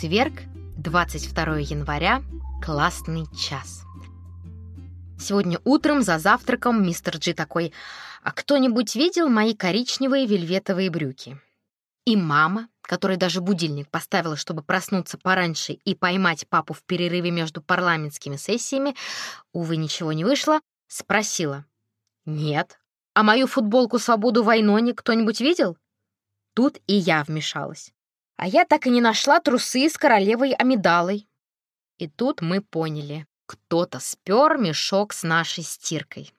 Четверг, 22 января, классный час. Сегодня утром за завтраком мистер Джи такой, а кто-нибудь видел мои коричневые вельветовые брюки? И мама, которая даже будильник поставила, чтобы проснуться пораньше и поймать папу в перерыве между парламентскими сессиями, увы, ничего не вышло, спросила. «Нет. А мою футболку «Свободу Вайноне» кто-нибудь видел?» Тут и я вмешалась. А я так и не нашла трусы с королевой Амидалой. И тут мы поняли, кто-то спер мешок с нашей стиркой.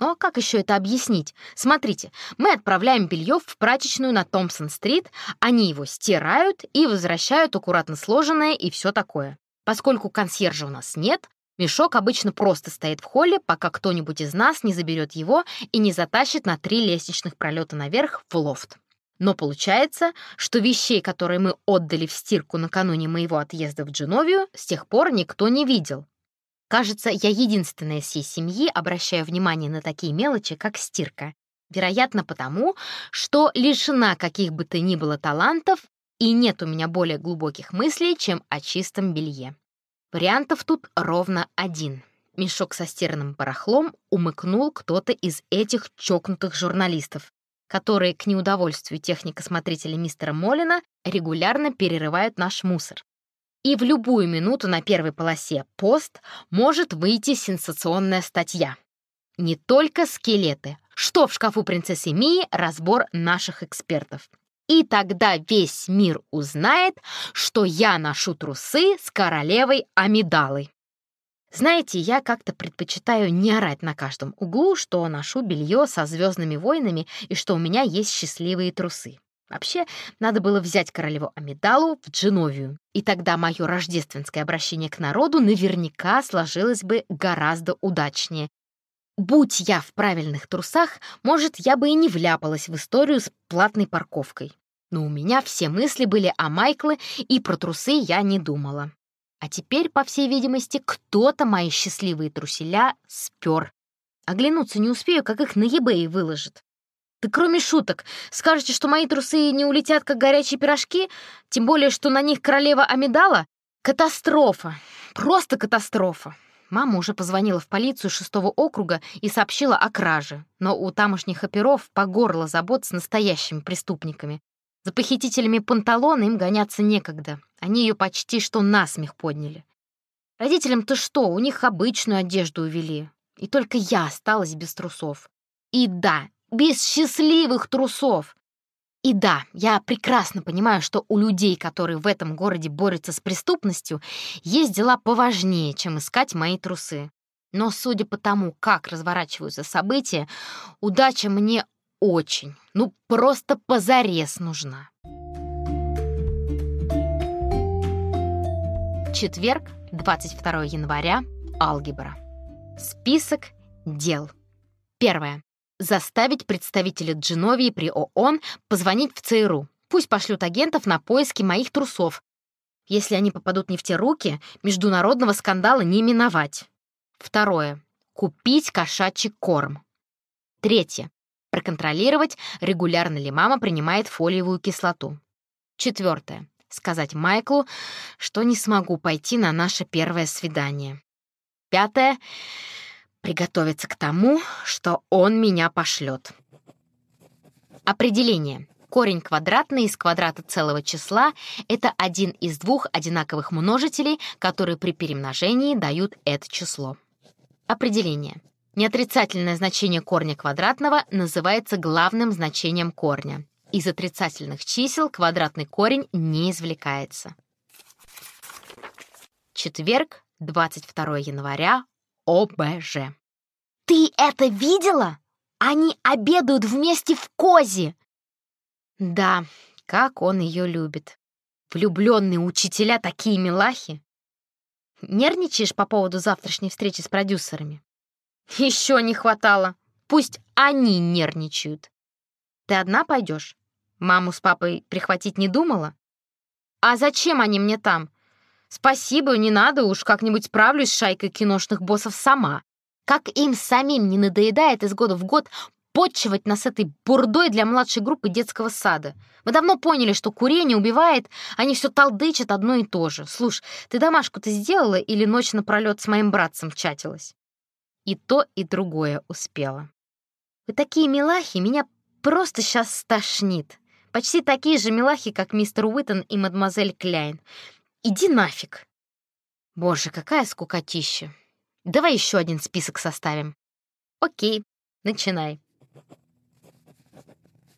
Ну а как еще это объяснить? Смотрите, мы отправляем белье в прачечную на Томпсон-стрит, они его стирают и возвращают аккуратно сложенное и все такое. Поскольку консьержа у нас нет, мешок обычно просто стоит в холле, пока кто-нибудь из нас не заберет его и не затащит на три лестничных пролета наверх в лофт. Но получается, что вещей, которые мы отдали в стирку накануне моего отъезда в Дженовию, с тех пор никто не видел. Кажется, я единственная из всей семьи обращаю внимание на такие мелочи, как стирка. Вероятно, потому, что лишена каких бы то ни было талантов, и нет у меня более глубоких мыслей, чем о чистом белье. Вариантов тут ровно один. Мешок со стиранным барахлом умыкнул кто-то из этих чокнутых журналистов, которые к неудовольствию техника-смотрителя мистера Молина регулярно перерывают наш мусор. И в любую минуту на первой полосе «Пост» может выйти сенсационная статья. Не только скелеты. Что в шкафу принцессы Мии? Разбор наших экспертов. И тогда весь мир узнает, что я ношу трусы с королевой Амидалой. Знаете, я как-то предпочитаю не орать на каждом углу, что ношу белье со звездными войнами и что у меня есть счастливые трусы. Вообще, надо было взять королеву Амидалу в Дженовию, и тогда мое рождественское обращение к народу наверняка сложилось бы гораздо удачнее. Будь я в правильных трусах, может, я бы и не вляпалась в историю с платной парковкой. Но у меня все мысли были о Майкле, и про трусы я не думала. А теперь, по всей видимости, кто-то мои счастливые труселя спер. Оглянуться не успею, как их на eBay выложат. Да кроме шуток, скажете, что мои трусы не улетят, как горячие пирожки? Тем более, что на них королева Амидала? Катастрофа. Просто катастрофа. Мама уже позвонила в полицию шестого округа и сообщила о краже, но у тамошних оперов по горло забот с настоящими преступниками. За похитителями панталона им гоняться некогда. Они ее почти что насмех подняли. Родителям-то что, у них обычную одежду увели. И только я осталась без трусов. И да, без счастливых трусов. И да, я прекрасно понимаю, что у людей, которые в этом городе борются с преступностью, есть дела поважнее, чем искать мои трусы. Но судя по тому, как разворачиваются события, удача мне очень, ну просто позарез нужна. Четверг, 22 января, алгебра. Список дел. Первое. Заставить представителя Дженовии при ООН позвонить в ЦРУ. Пусть пошлют агентов на поиски моих трусов. Если они попадут не в те руки, международного скандала не миновать. Второе. Купить кошачий корм. Третье проконтролировать, регулярно ли мама принимает фолиевую кислоту. Четвертое. Сказать Майклу, что не смогу пойти на наше первое свидание. Пятое. Приготовиться к тому, что он меня пошлет. Определение. Корень квадратный из квадрата целого числа — это один из двух одинаковых множителей, которые при перемножении дают это число. Определение. Неотрицательное значение корня квадратного называется главным значением корня. Из отрицательных чисел квадратный корень не извлекается. Четверг, 22 января, ОБЖ. «Ты это видела? Они обедают вместе в козе!» Да, как он ее любит. Влюбленные учителя такие милахи. Нервничаешь по поводу завтрашней встречи с продюсерами? Еще не хватало. Пусть они нервничают. Ты одна пойдешь? Маму с папой прихватить не думала? А зачем они мне там? Спасибо, не надо, уж как-нибудь справлюсь с шайкой киношных боссов сама. Как им самим не надоедает из года в год подчивать нас этой бурдой для младшей группы детского сада. Мы давно поняли, что курение убивает, они все толдычат одно и то же. Слушай, ты домашку-то сделала или ночь напролет с моим братцем чатилась? И то, и другое успела. Вы такие милахи, меня просто сейчас стошнит. Почти такие же милахи, как мистер Уиттон и мадемуазель Кляйн. Иди нафиг. Боже, какая скукотища. Давай еще один список составим. Окей, начинай.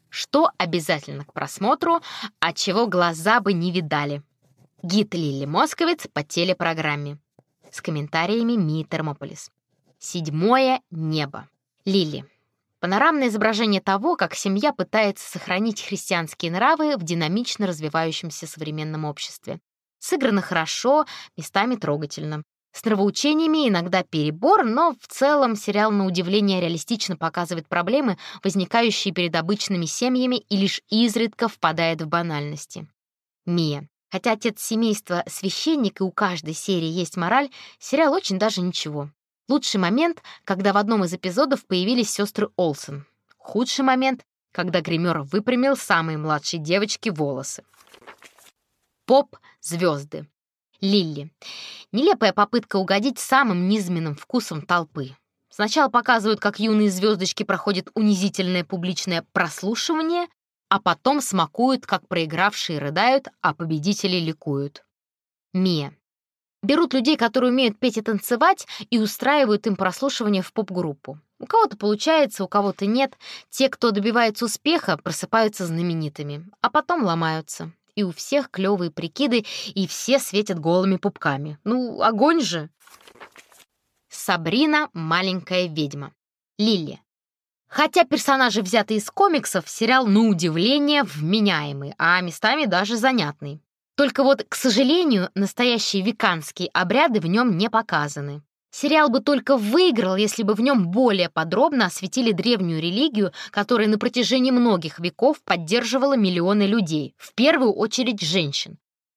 Что обязательно к просмотру, а чего глаза бы не видали. Гид Лили Московец по телепрограмме. С комментариями Ми Термополис. Седьмое небо. Лили. Панорамное изображение того, как семья пытается сохранить христианские нравы в динамично развивающемся современном обществе. Сыграно хорошо, местами трогательно. С нравоучениями иногда перебор, но в целом сериал на удивление реалистично показывает проблемы, возникающие перед обычными семьями и лишь изредка впадает в банальности. Мия. Хотя отец семейства — священник, и у каждой серии есть мораль, сериал очень даже ничего. Лучший момент, когда в одном из эпизодов появились сестры Олсен. Худший момент, когда гример выпрямил самой младшей девочке волосы. Поп-звезды. Лилли. Нелепая попытка угодить самым низменным вкусом толпы. Сначала показывают, как юные звездочки проходят унизительное публичное прослушивание, а потом смакуют, как проигравшие рыдают, а победители ликуют. Мия. Берут людей, которые умеют петь и танцевать, и устраивают им прослушивание в поп-группу. У кого-то получается, у кого-то нет. Те, кто добивается успеха, просыпаются знаменитыми, а потом ломаются и у всех клевые прикиды, и все светят голыми пупками. Ну, огонь же! Сабрина — маленькая ведьма. Лили. Хотя персонажи взяты из комиксов, сериал, на удивление, вменяемый, а местами даже занятный. Только вот, к сожалению, настоящие веканские обряды в нем не показаны. Сериал бы только выиграл, если бы в нем более подробно осветили древнюю религию, которая на протяжении многих веков поддерживала миллионы людей, в первую очередь женщин.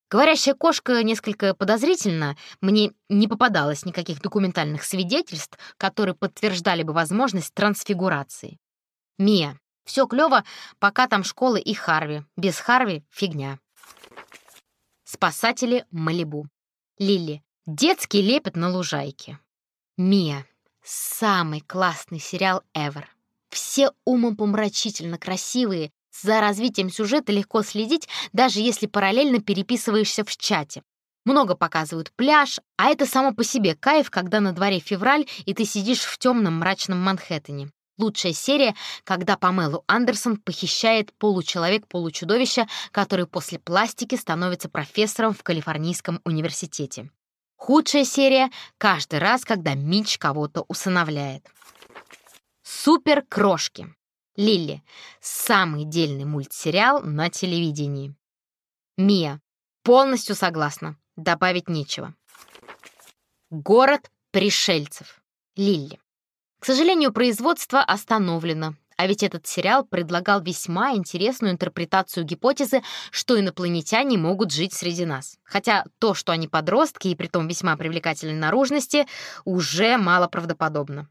Говорящая кошка несколько подозрительно, мне не попадалось никаких документальных свидетельств, которые подтверждали бы возможность трансфигурации. Мия. Все клево, пока там школа и Харви. Без Харви — фигня. Спасатели Малибу. Лили. Детский лепет на лужайке. Мия. Самый классный сериал ever. Все умопомрачительно красивые, за развитием сюжета легко следить, даже если параллельно переписываешься в чате. Много показывают пляж, а это само по себе кайф, когда на дворе февраль, и ты сидишь в темном мрачном Манхэттене. Лучшая серия, когда Памелу Андерсон похищает получеловек-получудовище, который после пластики становится профессором в Калифорнийском университете. Худшая серия — каждый раз, когда Мич кого-то усыновляет. Супер-крошки. Лили. Самый дельный мультсериал на телевидении. Мия. Полностью согласна. Добавить нечего. Город пришельцев. Лили. К сожалению, производство остановлено. А ведь этот сериал предлагал весьма интересную интерпретацию гипотезы, что инопланетяне могут жить среди нас. Хотя то, что они подростки и притом весьма привлекательной наружности, уже мало правдоподобно.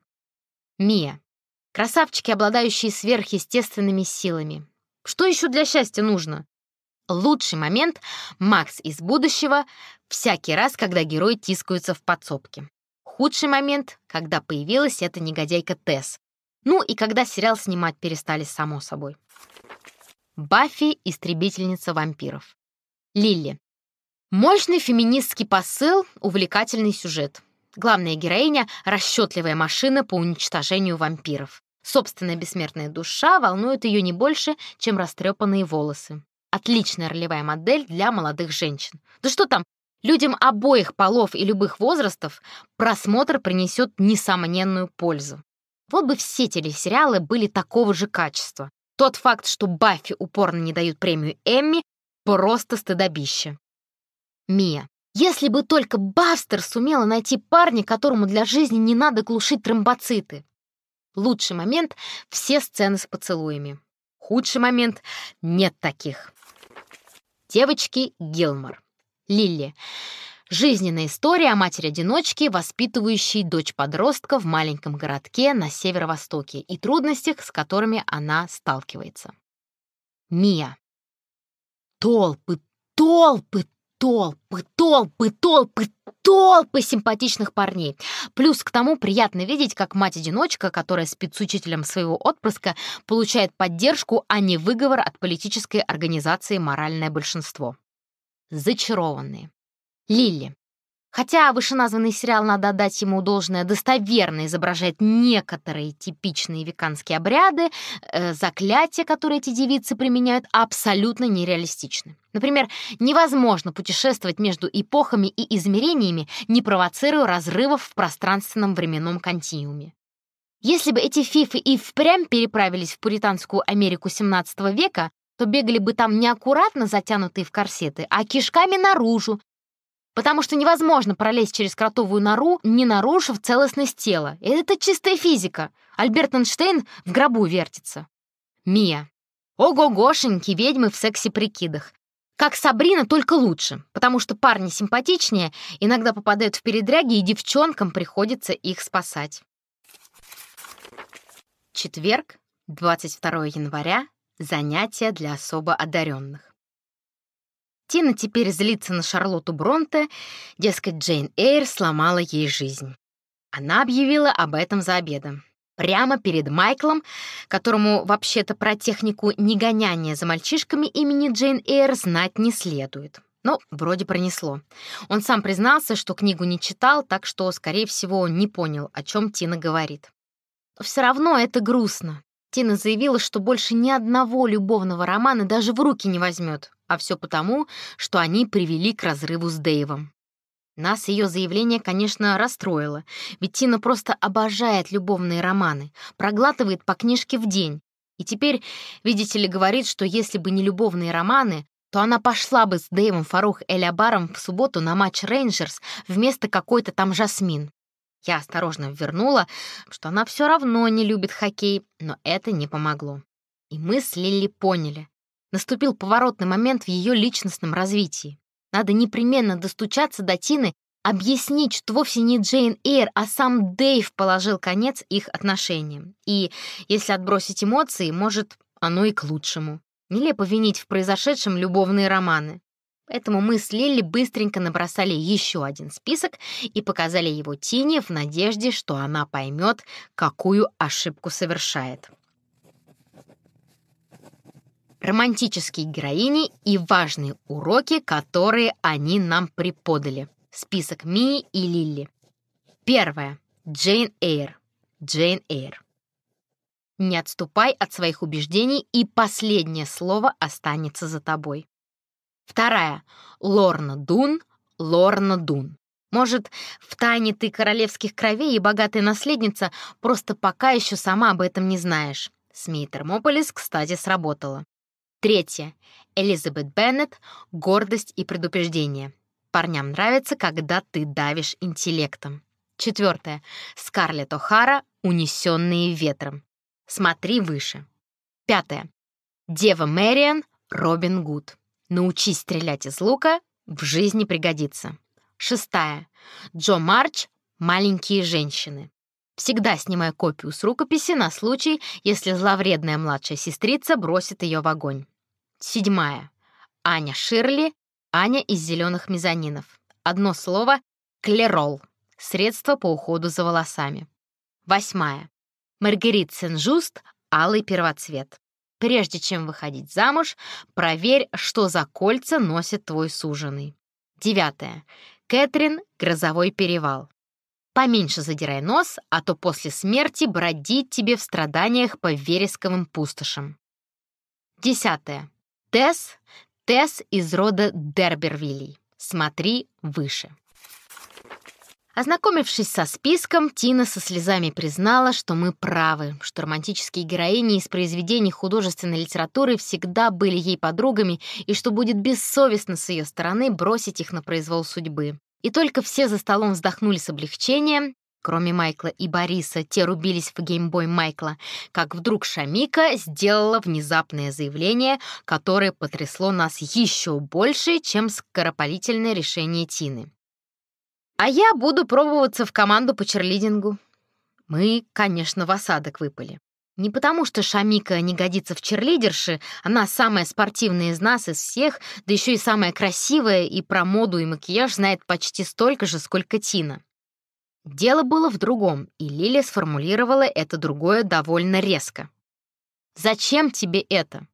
Мия. Красавчики, обладающие сверхъестественными силами. Что еще для счастья нужно? Лучший момент — Макс из будущего всякий раз, когда герои тискаются в подсобке. Худший момент — когда появилась эта негодяйка Тесс, ну и когда сериал снимать перестали, само собой. Баффи — истребительница вампиров. Лили. Мощный феминистский посыл, увлекательный сюжет. Главная героиня — расчетливая машина по уничтожению вампиров. Собственная бессмертная душа волнует ее не больше, чем растрепанные волосы. Отличная ролевая модель для молодых женщин. Да что там, людям обоих полов и любых возрастов просмотр принесет несомненную пользу. Вот бы все телесериалы были такого же качества. Тот факт, что Баффи упорно не дают премию Эмми, просто стыдобище. Мия. Если бы только Бастер сумела найти парня, которому для жизни не надо глушить тромбоциты. Лучший момент — все сцены с поцелуями. Худший момент — нет таких. Девочки Гилмор. Лилли. Жизненная история о матери-одиночке, воспитывающей дочь-подростка в маленьком городке на северо-востоке и трудностях, с которыми она сталкивается. Мия. Толпы, толпы, толпы, толпы, толпы, толпы симпатичных парней. Плюс к тому приятно видеть, как мать-одиночка, которая спецучителем своего отпрыска, получает поддержку, а не выговор от политической организации «Моральное большинство». Зачарованные. Лили. Хотя вышеназванный сериал, надо отдать ему должное, достоверно изображает некоторые типичные веканские обряды, э, заклятия, которые эти девицы применяют, абсолютно нереалистичны. Например, невозможно путешествовать между эпохами и измерениями, не провоцируя разрывов в пространственном временном континууме. Если бы эти фифы и впрямь переправились в пуританскую Америку XVII века, то бегали бы там неаккуратно затянутые в корсеты, а кишками наружу, потому что невозможно пролезть через кротовую нору, не нарушив целостность тела. Это чистая физика. Альберт Эйнштейн в гробу вертится. Мия. Ого-гошеньки, ведьмы в сексе-прикидах. Как Сабрина, только лучше, потому что парни симпатичнее, иногда попадают в передряги, и девчонкам приходится их спасать. Четверг, 22 января, занятия для особо одаренных. Тина теперь злится на Шарлотту Бронте, дескать, Джейн Эйр сломала ей жизнь. Она объявила об этом за обедом. Прямо перед Майклом, которому вообще-то про технику негоняния за мальчишками имени Джейн Эйр знать не следует. Но вроде пронесло. Он сам признался, что книгу не читал, так что, скорее всего, не понял, о чем Тина говорит. Но все равно это грустно. Тина заявила, что больше ни одного любовного романа даже в руки не возьмет, а все потому, что они привели к разрыву с Дэйвом. Нас ее заявление, конечно, расстроило, ведь Тина просто обожает любовные романы, проглатывает по книжке в день. И теперь, видите ли, говорит, что если бы не любовные романы, то она пошла бы с Дэйвом Фарух Элябаром в субботу на матч Рейнджерс вместо какой-то там Жасмин. Я осторожно вернула, что она все равно не любит хоккей, но это не помогло. И мы с Лили поняли. Наступил поворотный момент в ее личностном развитии. Надо непременно достучаться до Тины, объяснить, что вовсе не Джейн Эйр, а сам Дэйв положил конец их отношениям. И, если отбросить эмоции, может, оно и к лучшему. Нелепо винить в произошедшем любовные романы. Поэтому мы с Лили быстренько набросали еще один список и показали его Тине в надежде, что она поймет, какую ошибку совершает. Романтические героини и важные уроки, которые они нам преподали. Список Мии и Лили. Первое. Джейн Эйр. Джейн Эйр. Не отступай от своих убеждений, и последнее слово останется за тобой. Вторая — Лорна Дун, Лорна Дун. Может, в тайне ты королевских кровей и богатая наследница, просто пока еще сама об этом не знаешь. СМИ Термополис, кстати, сработала. Третье. Элизабет Беннет «Гордость и предупреждение». Парням нравится, когда ты давишь интеллектом. Четвертое. Скарлетт О'Хара «Унесенные ветром». Смотри выше. Пятое. Дева Мэриан Робин Гуд. Научись стрелять из лука, в жизни пригодится. Шестая. Джо Марч «Маленькие женщины». Всегда снимай копию с рукописи на случай, если зловредная младшая сестрица бросит ее в огонь. Седьмая. Аня Ширли, Аня из зеленых мезонинов. Одно слово — клерол. Средство по уходу за волосами. Восьмая. Маргарит Сен-Жуст, алый первоцвет. Прежде чем выходить замуж, проверь, что за кольца носит твой суженый. Девятое. Кэтрин «Грозовой перевал». Поменьше задирай нос, а то после смерти бродить тебе в страданиях по вересковым пустошам. Десятое. Тесс. Тесс из рода Дербервилей. Смотри выше. Ознакомившись со списком, Тина со слезами признала, что мы правы, что романтические героини из произведений художественной литературы всегда были ей подругами и что будет бессовестно с ее стороны бросить их на произвол судьбы. И только все за столом вздохнули с облегчением, кроме Майкла и Бориса, те рубились в геймбой Майкла, как вдруг Шамика сделала внезапное заявление, которое потрясло нас еще больше, чем скоропалительное решение Тины. А я буду пробоваться в команду по черлидингу. Мы, конечно, в осадок выпали. Не потому, что Шамика не годится в черлидерши, она самая спортивная из нас, из всех, да еще и самая красивая, и про моду и макияж знает почти столько же, сколько Тина. Дело было в другом, и Лиля сформулировала это другое довольно резко. «Зачем тебе это?»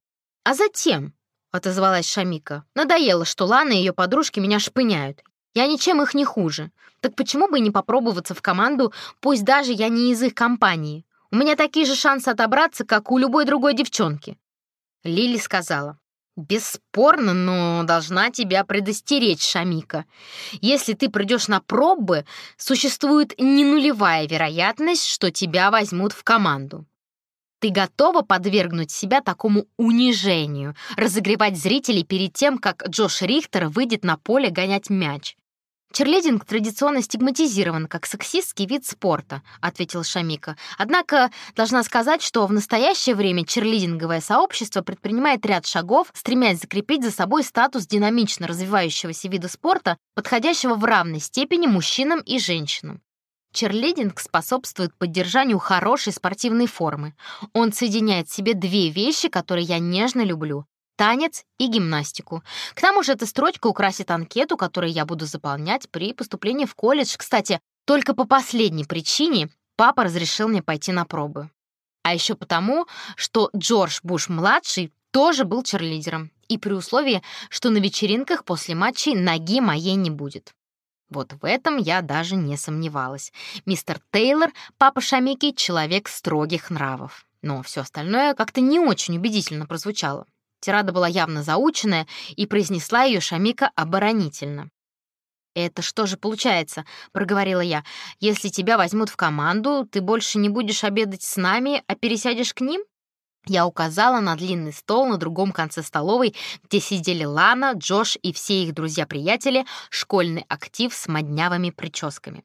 «А затем», — отозвалась Шамика. «Надоело, что Лана и ее подружки меня шпыняют. Я ничем их не хуже. Так почему бы не попробоваться в команду, пусть даже я не из их компании? У меня такие же шансы отобраться, как у любой другой девчонки». Лили сказала. «Бесспорно, но должна тебя предостеречь, Шамика. Если ты придешь на пробы, существует не нулевая вероятность, что тебя возьмут в команду. Ты готова подвергнуть себя такому унижению, разогревать зрителей перед тем, как Джош Рихтер выйдет на поле гонять мяч? «Черлидинг традиционно стигматизирован как сексистский вид спорта», — ответил Шамика. «Однако должна сказать, что в настоящее время черлидинговое сообщество предпринимает ряд шагов, стремясь закрепить за собой статус динамично развивающегося вида спорта, подходящего в равной степени мужчинам и женщинам. Черлидинг способствует поддержанию хорошей спортивной формы. Он соединяет в себе две вещи, которые я нежно люблю танец и гимнастику. К тому же эта строчка украсит анкету, которую я буду заполнять при поступлении в колледж. Кстати, только по последней причине папа разрешил мне пойти на пробы. А еще потому, что Джордж Буш-младший тоже был черлидером, и при условии, что на вечеринках после матчей ноги моей не будет. Вот в этом я даже не сомневалась. Мистер Тейлор, папа Шамики, человек строгих нравов. Но все остальное как-то не очень убедительно прозвучало. Тирада была явно заученная, и произнесла ее Шамика оборонительно. «Это что же получается?» — проговорила я. «Если тебя возьмут в команду, ты больше не будешь обедать с нами, а пересядешь к ним?» Я указала на длинный стол на другом конце столовой, где сидели Лана, Джош и все их друзья-приятели, школьный актив с моднявыми прическами.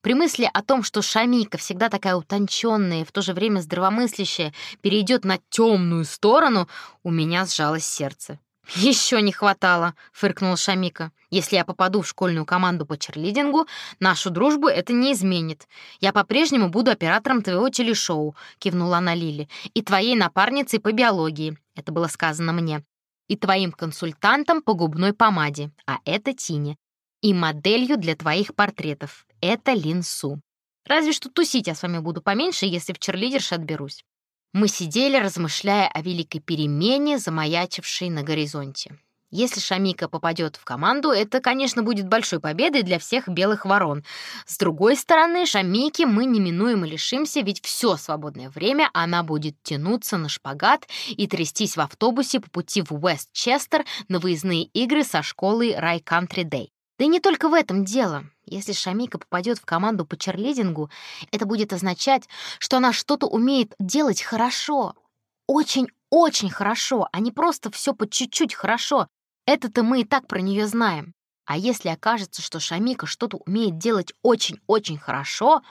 При мысли о том, что Шамика, всегда такая утонченная и в то же время здравомыслящая, перейдет на темную сторону, у меня сжалось сердце. «Еще не хватало», — фыркнула Шамика. «Если я попаду в школьную команду по черлидингу, нашу дружбу это не изменит. Я по-прежнему буду оператором твоего телешоу», — кивнула она Лили, «и твоей напарницей по биологии», — это было сказано мне, «и твоим консультантом по губной помаде, а это Тине, и моделью для твоих портретов, это Линсу. Разве что тусить я с вами буду поменьше, если в черлидерши отберусь. Мы сидели, размышляя о великой перемене, замаячившей на горизонте. Если Шамика попадет в команду, это, конечно, будет большой победой для всех белых ворон. С другой стороны, Шамики мы неминуемо лишимся, ведь все свободное время она будет тянуться на шпагат и трястись в автобусе по пути в Уэстчестер на выездные игры со школой Рай Country Day. Да и не только в этом дело. Если Шамика попадет в команду по черлидингу, это будет означать, что она что-то умеет делать хорошо. Очень-очень хорошо, а не просто все по чуть-чуть хорошо. Это-то мы и так про нее знаем. А если окажется, что Шамика что-то умеет делать очень-очень хорошо,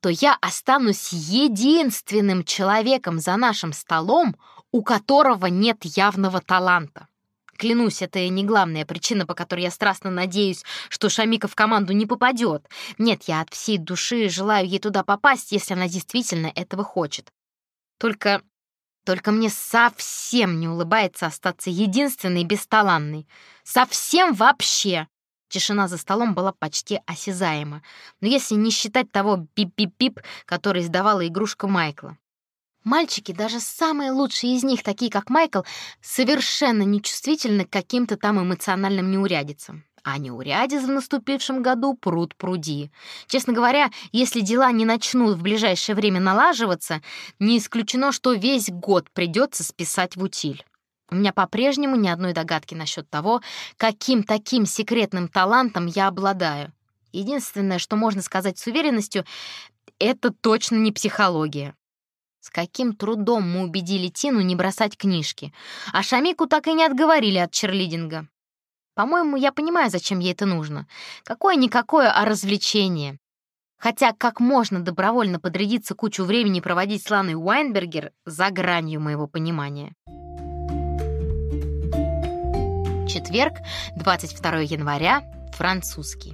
то я останусь единственным человеком за нашим столом, у которого нет явного таланта. Клянусь, это не главная причина, по которой я страстно надеюсь, что Шамика в команду не попадет. Нет, я от всей души желаю ей туда попасть, если она действительно этого хочет. Только... Только мне совсем не улыбается остаться единственной бесталанной. Совсем вообще. Тишина за столом была почти осязаема. Но если не считать того пип-пип-пип, который издавала игрушка Майкла. Мальчики, даже самые лучшие из них, такие как Майкл, совершенно нечувствительны к каким-то там эмоциональным неурядицам. А неурядиц в наступившем году пруд пруди. Честно говоря, если дела не начнут в ближайшее время налаживаться, не исключено, что весь год придется списать в утиль. У меня по-прежнему ни одной догадки насчет того, каким таким секретным талантом я обладаю. Единственное, что можно сказать с уверенностью, это точно не психология. С каким трудом мы убедили Тину не бросать книжки, а Шамику так и не отговорили от черлидинга. По-моему, я понимаю, зачем ей это нужно. Какое-никакое, а развлечение. Хотя как можно добровольно подрядиться кучу времени проводить с Ланой Уайнбергер за гранью моего понимания. Четверг, 22 января, французский.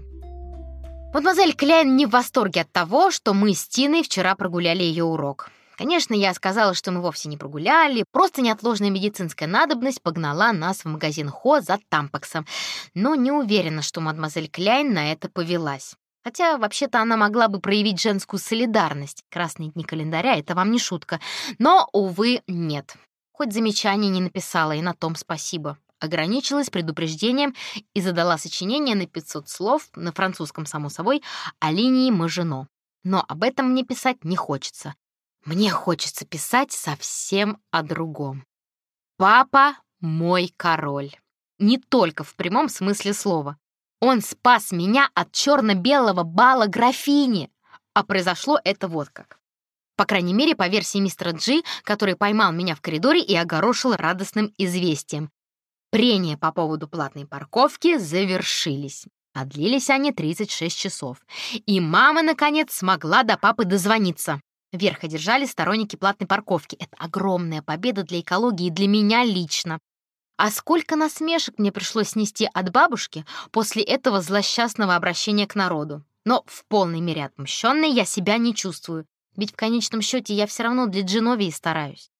Мадемуазель Кляйн не в восторге от того, что мы с Тиной вчера прогуляли ее урок. Конечно, я сказала, что мы вовсе не прогуляли, просто неотложная медицинская надобность погнала нас в магазин Хо за тампаксом, но не уверена, что мадемуазель Кляйн на это повелась. Хотя, вообще-то, она могла бы проявить женскую солидарность. Красные дни календаря — это вам не шутка. Но, увы, нет. Хоть замечание не написала, и на том спасибо. Ограничилась предупреждением и задала сочинение на 500 слов, на французском, само собой, о линии Мажино. Но об этом мне писать не хочется. Мне хочется писать совсем о другом. Папа — мой король. Не только в прямом смысле слова. Он спас меня от черно-белого бала графини. А произошло это вот как. По крайней мере, по версии мистера Джи, который поймал меня в коридоре и огорошил радостным известием. Прения по поводу платной парковки завершились. А длились они 36 часов. И мама, наконец, смогла до папы дозвониться. Верх одержали сторонники платной парковки. Это огромная победа для экологии и для меня лично. А сколько насмешек мне пришлось снести от бабушки после этого злосчастного обращения к народу. Но в полной мере отмщенной я себя не чувствую, ведь в конечном счете я все равно для Дженовии стараюсь.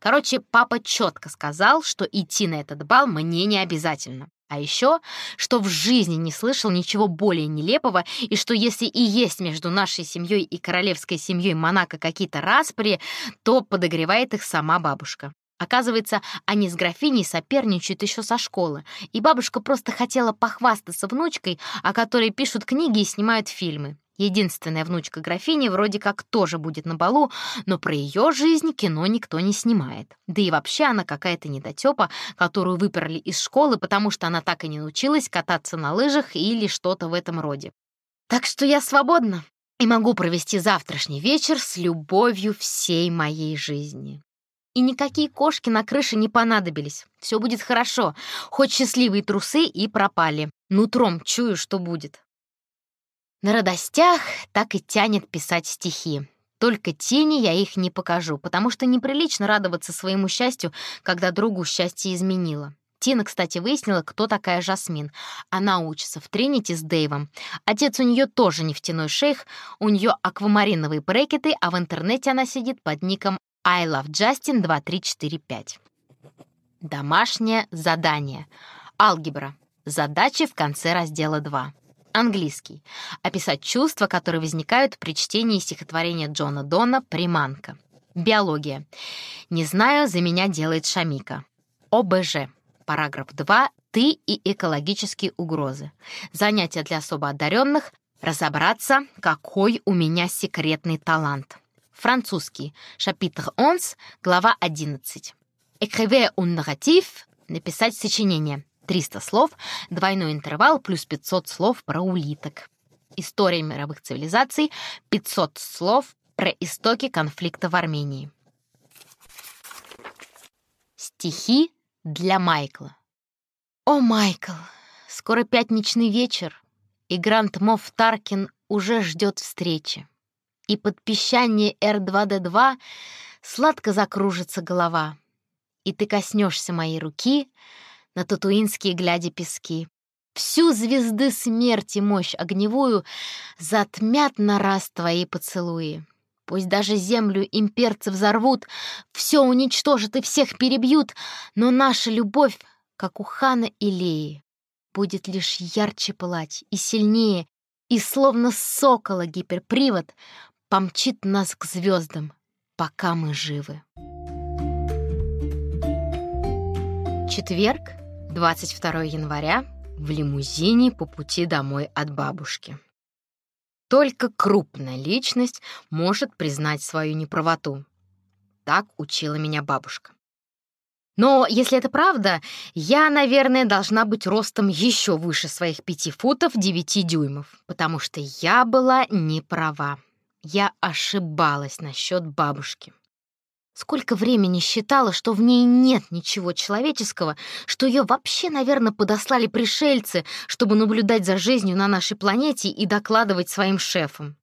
Короче, папа четко сказал, что идти на этот бал мне не обязательно. А еще, что в жизни не слышал ничего более нелепого, и что если и есть между нашей семьей и королевской семьей Монако какие-то распри, то подогревает их сама бабушка. Оказывается, они с графиней соперничают еще со школы, и бабушка просто хотела похвастаться внучкой, о которой пишут книги и снимают фильмы. Единственная внучка графини вроде как тоже будет на балу, но про ее жизнь кино никто не снимает. Да и вообще она какая-то недотёпа, которую выперли из школы, потому что она так и не научилась кататься на лыжах или что-то в этом роде. Так что я свободна и могу провести завтрашний вечер с любовью всей моей жизни. И никакие кошки на крыше не понадобились. Все будет хорошо. Хоть счастливые трусы и пропали. Нутром чую, что будет. На радостях так и тянет писать стихи. Только тени я их не покажу, потому что неприлично радоваться своему счастью, когда другу счастье изменило. Тина, кстати, выяснила, кто такая Жасмин. Она учится в Тринити с Дэйвом. Отец у нее тоже нефтяной шейх, у нее аквамариновые брекеты, а в интернете она сидит под ником I love Justin 2345. Домашнее задание. Алгебра. Задачи в конце раздела 2. Английский. Описать чувства, которые возникают при чтении стихотворения Джона Дона «Приманка». Биология. Не знаю, за меня делает Шамика. ОБЖ. Параграф 2. Ты и экологические угрозы. Занятия для особо одаренных. Разобраться, какой у меня секретный талант. Французский. Шапитр 11, глава 11. Écrivez un narratif. Написать сочинение. 300 слов, двойной интервал плюс 500 слов про улиток. История мировых цивилизаций, 500 слов про истоки конфликта в Армении. Стихи для Майкла. О, Майкл, скоро пятничный вечер, и Грант Мофф Таркин уже ждет встречи. И под пищание R2D2 сладко закружится голова. И ты коснешься моей руки — на татуинские глядя пески. Всю звезды смерти мощь огневую затмят на раз твои поцелуи. Пусть даже землю имперцы взорвут, все уничтожат и всех перебьют, но наша любовь, как у хана Илеи, будет лишь ярче пылать и сильнее, и словно сокола гиперпривод помчит нас к звездам, пока мы живы. Четверг, 22 января в лимузине по пути домой от бабушки. Только крупная личность может признать свою неправоту. Так учила меня бабушка. Но если это правда, я, наверное, должна быть ростом еще выше своих пяти футов девяти дюймов, потому что я была не права. Я ошибалась насчет бабушки. Сколько времени считала, что в ней нет ничего человеческого, что ее вообще, наверное, подослали пришельцы, чтобы наблюдать за жизнью на нашей планете и докладывать своим шефам.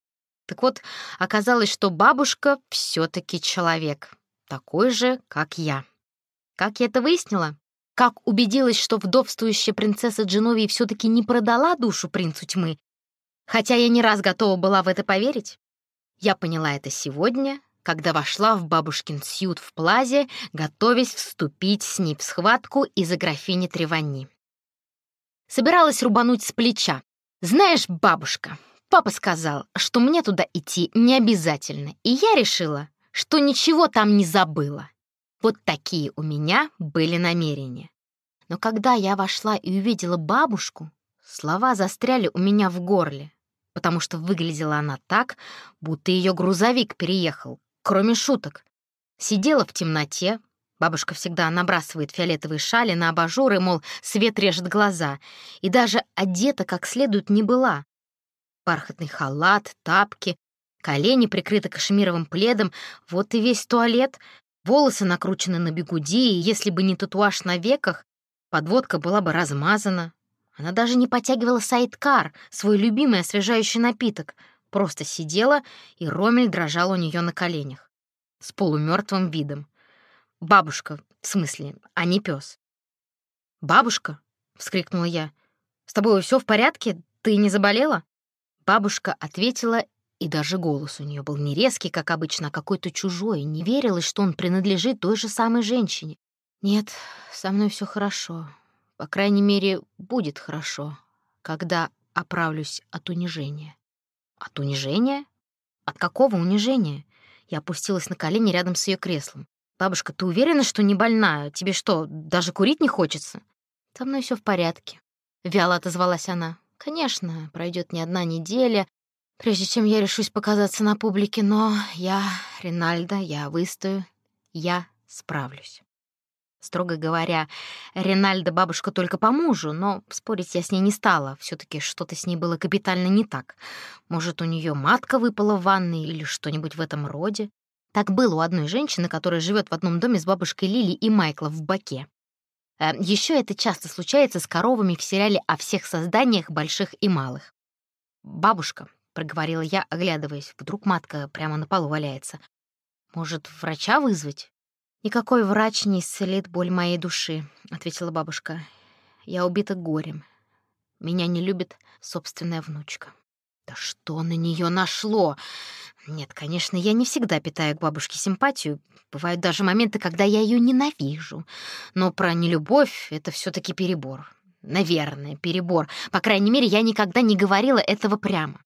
Так вот, оказалось, что бабушка все-таки человек, такой же, как я. Как я это выяснила? Как убедилась, что вдовствующая принцесса Дженовии все-таки не продала душу принцу тьмы? Хотя я не раз готова была в это поверить. Я поняла это сегодня, когда вошла в бабушкин сьют в плазе, готовясь вступить с ней в схватку из-за графини Тревани. Собиралась рубануть с плеча. «Знаешь, бабушка, папа сказал, что мне туда идти не обязательно, и я решила, что ничего там не забыла. Вот такие у меня были намерения. Но когда я вошла и увидела бабушку, слова застряли у меня в горле, потому что выглядела она так, будто ее грузовик переехал, кроме шуток. Сидела в темноте, бабушка всегда набрасывает фиолетовые шали на абажуры, мол, свет режет глаза, и даже одета как следует не была. Бархатный халат, тапки, колени прикрыты кашемировым пледом, вот и весь туалет, волосы накручены на бегуди, и если бы не татуаж на веках, Подводка была бы размазана. Она даже не потягивала сайдкар, свой любимый освежающий напиток. Просто сидела, и Ромель дрожал у нее на коленях. С полумертвым видом. «Бабушка, в смысле, а не пес. «Бабушка!» — вскрикнула я. «С тобой все в порядке? Ты не заболела?» Бабушка ответила, и даже голос у нее был не резкий, как обычно, а какой-то чужой. Не верилось, что он принадлежит той же самой женщине. Нет, со мной все хорошо. По крайней мере, будет хорошо, когда оправлюсь от унижения. От унижения? От какого унижения? Я опустилась на колени рядом с ее креслом. «Бабушка, ты уверена, что не больная? Тебе что, даже курить не хочется?» «Со мной все в порядке», — вяло отозвалась она. «Конечно, пройдет не одна неделя, прежде чем я решусь показаться на публике, но я, Ринальда, я выстою, я справлюсь». Строго говоря, Ренальда бабушка только по мужу, но спорить я с ней не стала. все таки что-то с ней было капитально не так. Может, у нее матка выпала в ванной или что-нибудь в этом роде. Так было у одной женщины, которая живет в одном доме с бабушкой Лили и Майкла в Баке. Э, Еще это часто случается с коровами в сериале о всех созданиях больших и малых. «Бабушка», — проговорила я, оглядываясь, вдруг матка прямо на полу валяется. «Может, врача вызвать?» «Никакой врач не исцелит боль моей души», — ответила бабушка. «Я убита горем. Меня не любит собственная внучка». «Да что на нее нашло?» Нет, конечно, я не всегда питаю к бабушке симпатию. Бывают даже моменты, когда я ее ненавижу. Но про нелюбовь — это все таки перебор. Наверное, перебор. По крайней мере, я никогда не говорила этого прямо.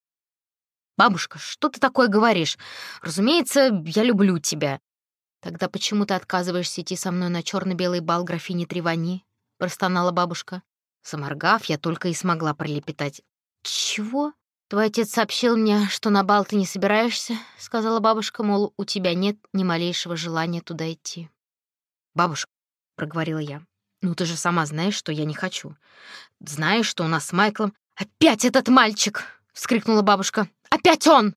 «Бабушка, что ты такое говоришь? Разумеется, я люблю тебя. «Тогда почему ты отказываешься идти со мной на черно белый бал графини Тревани?» — простонала бабушка. Заморгав, я только и смогла пролепетать. «Чего? Твой отец сообщил мне, что на бал ты не собираешься?» — сказала бабушка, мол, у тебя нет ни малейшего желания туда идти. «Бабушка», — проговорила я, — «ну ты же сама знаешь, что я не хочу. Знаешь, что у нас с Майклом...» «Опять этот мальчик!» — вскрикнула бабушка. «Опять он!»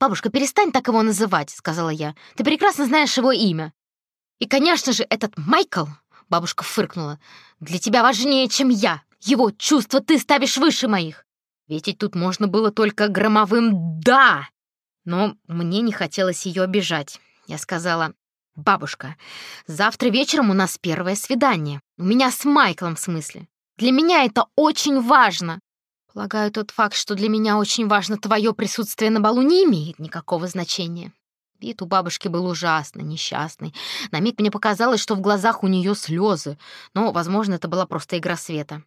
«Бабушка, перестань так его называть», — сказала я. «Ты прекрасно знаешь его имя». «И, конечно же, этот Майкл», — бабушка фыркнула, «для тебя важнее, чем я. Его чувства ты ставишь выше моих. Ведь тут можно было только громовым «да». Но мне не хотелось ее обижать. Я сказала, «Бабушка, завтра вечером у нас первое свидание. У меня с Майклом, в смысле. Для меня это очень важно. Полагаю, тот факт, что для меня очень важно твое присутствие на балу, не имеет никакого значения. Вид у бабушки был ужасно, несчастный. На миг мне показалось, что в глазах у нее слезы, но, возможно, это была просто игра света.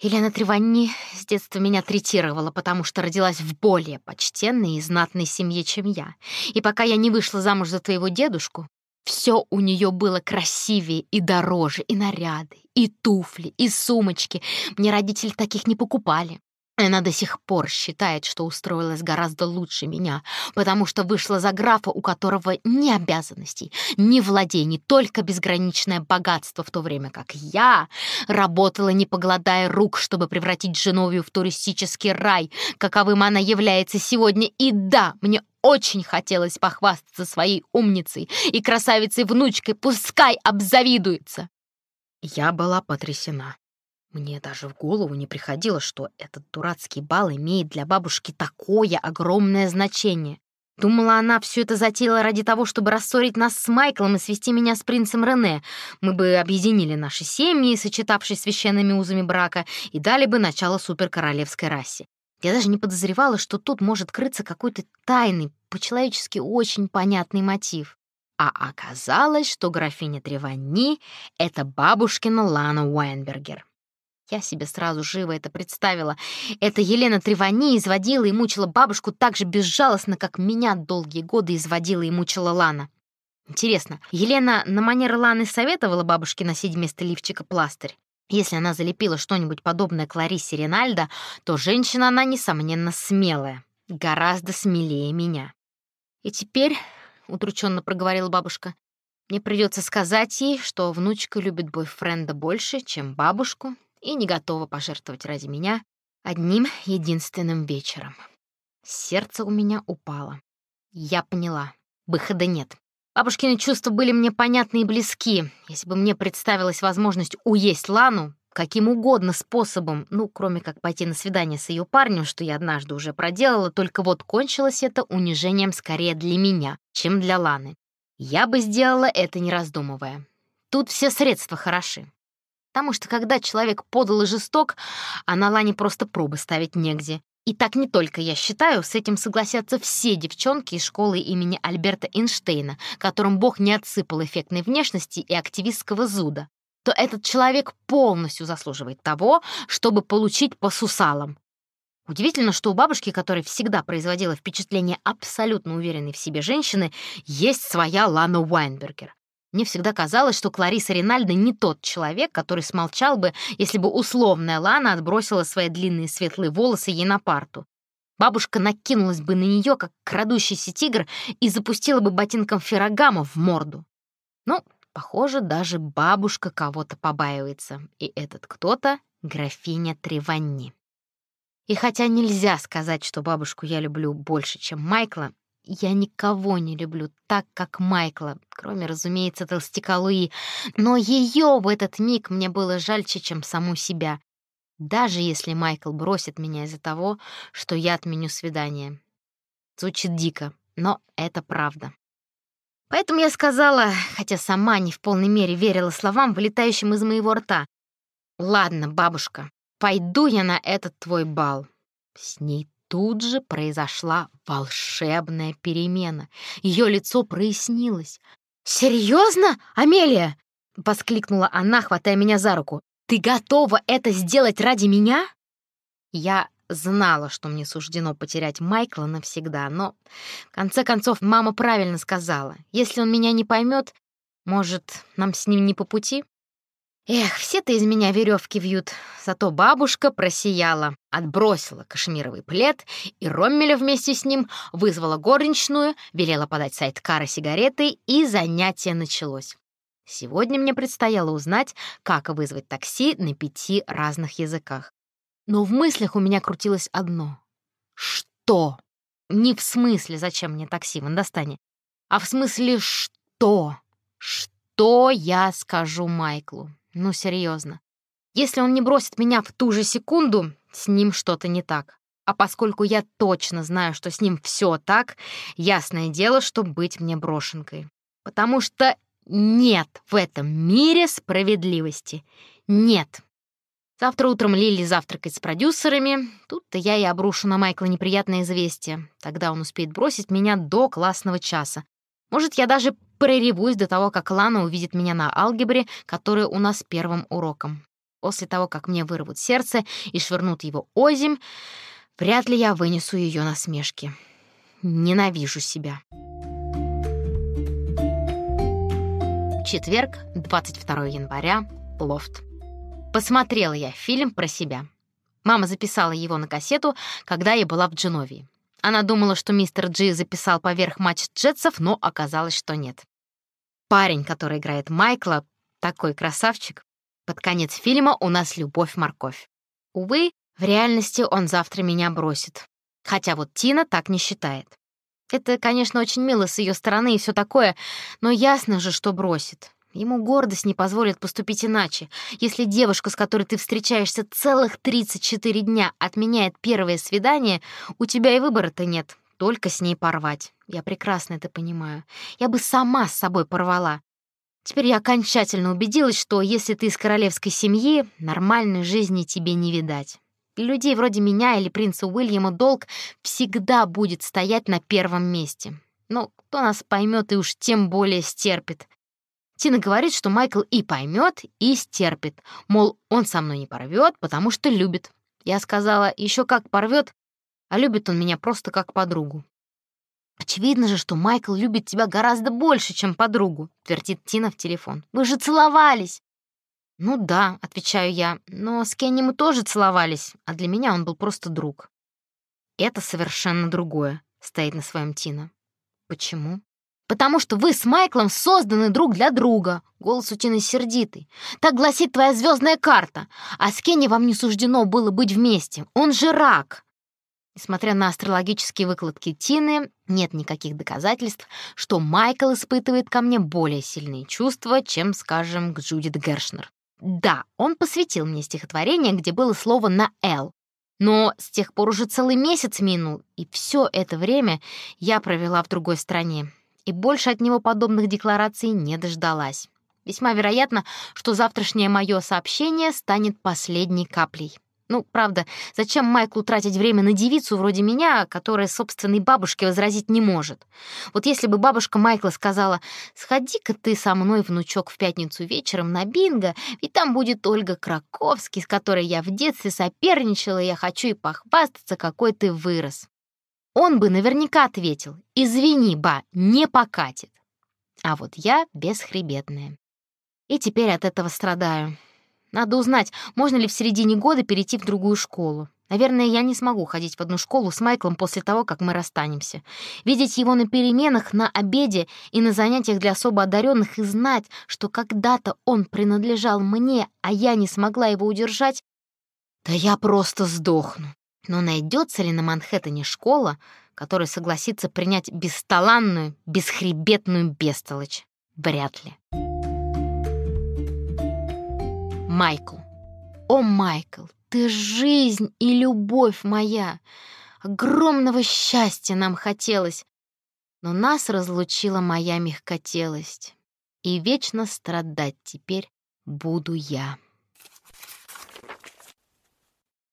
Елена Треванни с детства меня третировала, потому что родилась в более почтенной и знатной семье, чем я. И пока я не вышла замуж за твоего дедушку, все у нее было красивее и дороже, и наряды, и туфли, и сумочки. Мне родители таких не покупали. Она до сих пор считает, что устроилась гораздо лучше меня, потому что вышла за графа, у которого ни обязанностей, ни владений, только безграничное богатство, в то время как я работала, не погладая рук, чтобы превратить Женовию в туристический рай, каковым она является сегодня. И да, мне очень хотелось похвастаться своей умницей и красавицей-внучкой, пускай обзавидуется. Я была потрясена. Мне даже в голову не приходило, что этот дурацкий бал имеет для бабушки такое огромное значение. Думала, она все это затеяла ради того, чтобы рассорить нас с Майклом и свести меня с принцем Рене. Мы бы объединили наши семьи, сочетавшись священными узами брака, и дали бы начало суперкоролевской расе. Я даже не подозревала, что тут может крыться какой-то тайный, по-человечески очень понятный мотив. А оказалось, что графиня Тревани — это бабушкина Лана Уайнбергер. Я себе сразу живо это представила. Эта Елена Тревани изводила и мучила бабушку так же безжалостно, как меня долгие годы изводила и мучила Лана. Интересно, Елена на манер Ланы советовала бабушке носить вместо лифчика пластырь? Если она залепила что-нибудь подобное Кларисе Ринальдо, то женщина она, несомненно, смелая. Гораздо смелее меня. И теперь, — удрученно проговорила бабушка, — мне придется сказать ей, что внучка любит бойфренда больше, чем бабушку, и не готова пожертвовать ради меня одним единственным вечером. Сердце у меня упало. Я поняла. Выхода нет. Бабушкины чувства были мне понятны и близки. Если бы мне представилась возможность уесть Лану, каким угодно способом, ну, кроме как пойти на свидание с ее парнем, что я однажды уже проделала, только вот кончилось это унижением скорее для меня, чем для Ланы. Я бы сделала это, не раздумывая. Тут все средства хороши. Потому что когда человек подал и жесток, а на Лане просто пробы ставить негде. И так не только я считаю, с этим согласятся все девчонки из школы имени Альберта Эйнштейна, которым Бог не отсыпал эффектной внешности и активистского зуда, то этот человек полностью заслуживает того, чтобы получить по сусалам. Удивительно, что у бабушки, которая всегда производила впечатление абсолютно уверенной в себе женщины, есть своя Лана Уайнбергер. Мне всегда казалось, что Клариса Ринальдо не тот человек, который смолчал бы, если бы условная Лана отбросила свои длинные светлые волосы ей на парту. Бабушка накинулась бы на нее, как крадущийся тигр, и запустила бы ботинком Феррагама в морду. Ну, похоже, даже бабушка кого-то побаивается, и этот кто-то — графиня Треванни. И хотя нельзя сказать, что бабушку я люблю больше, чем Майкла, я никого не люблю так, как Майкла, кроме, разумеется, толстяка Луи, но ее в этот миг мне было жальче, чем саму себя, даже если Майкл бросит меня из-за того, что я отменю свидание. Звучит дико, но это правда. Поэтому я сказала, хотя сама не в полной мере верила словам, вылетающим из моего рта. «Ладно, бабушка, пойду я на этот твой бал. С ней тут же произошла волшебная перемена. Ее лицо прояснилось. «Серьезно, Амелия?» — воскликнула она, хватая меня за руку. «Ты готова это сделать ради меня?» Я знала, что мне суждено потерять Майкла навсегда, но, в конце концов, мама правильно сказала. Если он меня не поймет, может, нам с ним не по пути? Эх, все-то из меня веревки вьют. Зато бабушка просияла, отбросила кашемировый плед, и Роммеля вместе с ним вызвала горничную, велела подать сайт-кара сигареты, и занятие началось. Сегодня мне предстояло узнать, как вызвать такси на пяти разных языках. Но в мыслях у меня крутилось одно. Что? Не в смысле, зачем мне такси в Индостане, а в смысле что? Что я скажу Майклу? Ну, серьезно. Если он не бросит меня в ту же секунду, с ним что-то не так. А поскольку я точно знаю, что с ним все так, ясное дело, что быть мне брошенкой. Потому что нет в этом мире справедливости. Нет. Завтра утром Лили завтракает с продюсерами. Тут-то я и обрушу на Майкла неприятное известие. Тогда он успеет бросить меня до классного часа. Может, я даже проревусь до того, как Лана увидит меня на алгебре, которая у нас первым уроком. После того, как мне вырвут сердце и швырнут его озимь, вряд ли я вынесу ее насмешки. Ненавижу себя. Четверг, 22 января, Лофт. Посмотрела я фильм про себя. Мама записала его на кассету, когда я была в Дженовии. Она думала, что мистер Джи записал поверх матч джетсов, но оказалось, что нет. Парень, который играет Майкла, такой красавчик. Под конец фильма у нас любовь-морковь. Увы, в реальности он завтра меня бросит. Хотя вот Тина так не считает. Это, конечно, очень мило с ее стороны и все такое, но ясно же, что бросит. Ему гордость не позволит поступить иначе. Если девушка, с которой ты встречаешься целых 34 дня, отменяет первое свидание, у тебя и выбора-то нет, только с ней порвать. Я прекрасно это понимаю. Я бы сама с собой порвала. Теперь я окончательно убедилась, что если ты из королевской семьи, нормальной жизни тебе не видать. Для людей вроде меня или принца Уильяма долг всегда будет стоять на первом месте. Но кто нас поймет и уж тем более стерпит? Тина говорит, что Майкл и поймет, и стерпит. Мол, он со мной не порвет, потому что любит. Я сказала, еще как порвет, а любит он меня просто как подругу. «Очевидно же, что Майкл любит тебя гораздо больше, чем подругу», — твердит Тина в телефон. «Вы же целовались!» «Ну да», — отвечаю я, «но с Кенни мы тоже целовались, а для меня он был просто друг». «Это совершенно другое», — стоит на своем Тина. «Почему?» «Потому что вы с Майклом созданы друг для друга», — голос у Тины сердитый. «Так гласит твоя звездная карта, а с Кенни вам не суждено было быть вместе. Он же рак». Несмотря на астрологические выкладки Тины, нет никаких доказательств, что Майкл испытывает ко мне более сильные чувства, чем, скажем, к Джудит Гершнер. Да, он посвятил мне стихотворение, где было слово на «Л». Но с тех пор уже целый месяц минул, и все это время я провела в другой стране. И больше от него подобных деклараций не дождалась. Весьма вероятно, что завтрашнее мое сообщение станет последней каплей. Ну, правда, зачем Майклу тратить время на девицу вроде меня, которая собственной бабушке возразить не может? Вот если бы бабушка Майкла сказала, «Сходи-ка ты со мной, внучок, в пятницу вечером на бинго, ведь там будет Ольга Краковский, с которой я в детстве соперничала, и я хочу и похвастаться, какой ты вырос». Он бы наверняка ответил, «Извини, ба, не покатит». А вот я бесхребетная. И теперь от этого страдаю. Надо узнать, можно ли в середине года перейти в другую школу. Наверное, я не смогу ходить в одну школу с Майклом после того, как мы расстанемся. Видеть его на переменах, на обеде и на занятиях для особо одаренных и знать, что когда-то он принадлежал мне, а я не смогла его удержать, да я просто сдохну. Но найдется ли на Манхэттене школа, которая согласится принять бесталанную, бесхребетную бестолочь? Вряд ли. Майкл. О, Майкл, ты жизнь и любовь моя. Огромного счастья нам хотелось, но нас разлучила моя мягкотелость, и вечно страдать теперь буду я.